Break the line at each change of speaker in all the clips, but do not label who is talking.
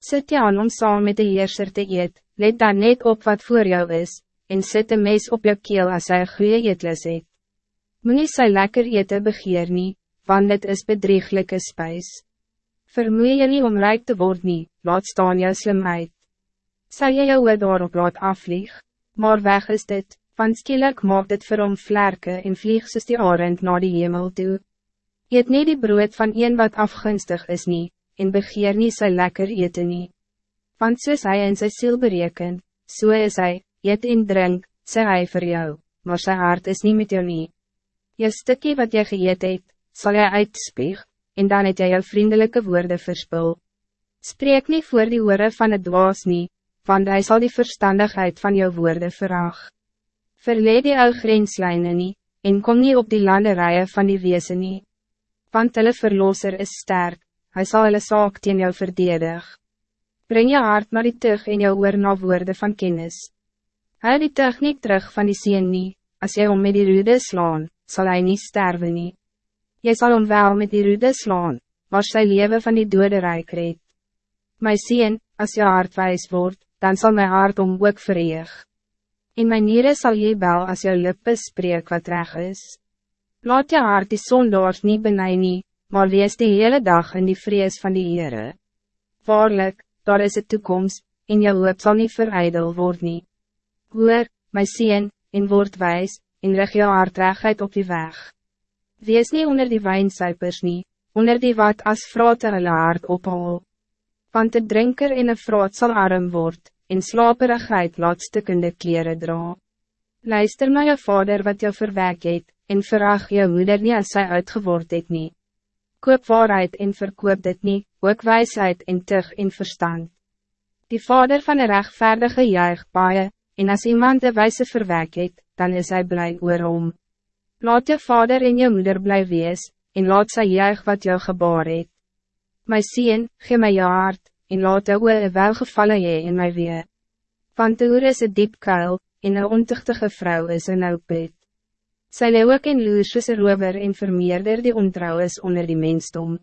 Sit je aan om saam met de heerser te eet, let dan net op wat voor jou is, en sit een mes op jou keel as hy een goeie eetlis het. Moe sy lekker ete begeer nie, want dit is bedrieglijke spijs. Vermoei je niet om rijk te worden, nie, laat staan jou slimheid. Sal jy jou daarop laat afvlieg, maar weg is dit, want skielik maak dit vir hom vlerke en vlieg soos die arend na die hemel toe. Eet nie die brood van een wat afgunstig is nie, en begeer nie sy lekker ete nie. Want soos hy in sy siel bereken, so is hy, eet en drink, sê hy vir jou, maar sy hart is niet met jou nie. Jou stukje wat jy geëet het, sal jy uitspieg, en dan het jy jou vriendelijke woorden verspil. Spreek niet voor die oore van het dwaas nie, want hij zal die verstandigheid van jou woorden verraag. Verleed die ou grenslijnen nie, en kom niet op die landerijen van die wezen nie. Want hulle verloser is sterk, hij zal hulle saak teen jou verdedig. Breng je hart naar die tug en jou oor na woorde van kennis. Hij die techniek terug van die sien nie, as jy om met die rude slaan, zal hij niet sterven nie. Jy sal om wel met die rude slaan, waar sy leven van die dode rijk reed. My sien, as jou hart wijs word, dan zal mijn hart om ook vereeg. In mijn nieren zal jy bel as jou lippe spreek wat reg is. Laat jou hart die zondaars niet benij nie, maar wees die hele dag in die vrees van die Heere. Waarlijk, daar is het toekomst, en jou hoop zal niet verijdel worden. nie. Hoor, my sien, en word wijs, en rig jou hardregheid op die weg. Wees niet onder die wijnsuipers nie, onder die wat as vrate hulle hart ophal. Want de drinker in een vraat zal arm word, en slaperigheid laat stukkende kleren dra. Luister naar je vader wat jou verwek het, en verag jou moeder nie as sy uitgeword het nie. Koop waarheid en verkoop dit nie, ook wijsheid en tug en verstand. Die vader van een rechtvaardige juig baie, en als iemand de wijze verwek het, dan is hij blij oor hom. Laat je vader en je moeder blij wees, en laat sy juig wat jou geboor het. My sien, gee my jou hart, en laat jou oor welgevallen je in my wee. Want de oor is een diep kuil, en een ontuchtige vrouw is een nou bed. Sy leeuw ook en loer soos een rover en vermeerder die ontrouw is onder die mensdom.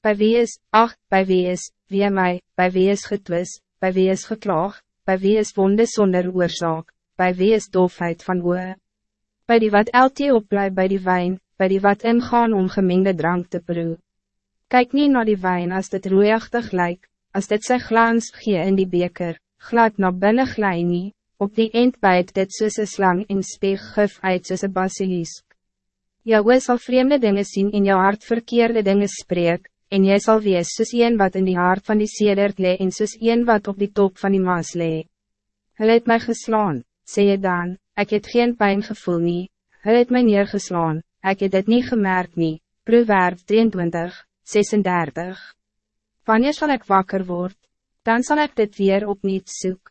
Bij wie is, ach, bij wie is, wie mij, bij wie is getwis, bij wie is geklaag, bij wie is wonde zonder oorzaak, bij wie is doofheid van oor. Bij die wat elke opblijft bij die wijn, bij die wat ingaan om gemengde drank te proe. Kijk niet naar die wijn als dit roeachtig lijkt, als dit sy glans gee in die beker, glad naar binnen glij nie, op die eind bijt dit soos een slang en speeg gif uit soos een basilisk. Jou sal vreemde dingen zien in jou hart verkeerde dingen spreek, en jy sal wees soos een wat in die hart van die sedert lee en soos een wat op die top van die maas lee. Hulle het my geslaan, sê jy dan, ek het geen pijn gevoel nie, hulle het my neergeslaan, ek het dit nie gemerk nie, proverb 23, 36. Wanneer zal ik wakker worden? Dan zal ik dit weer opnieuw zoeken.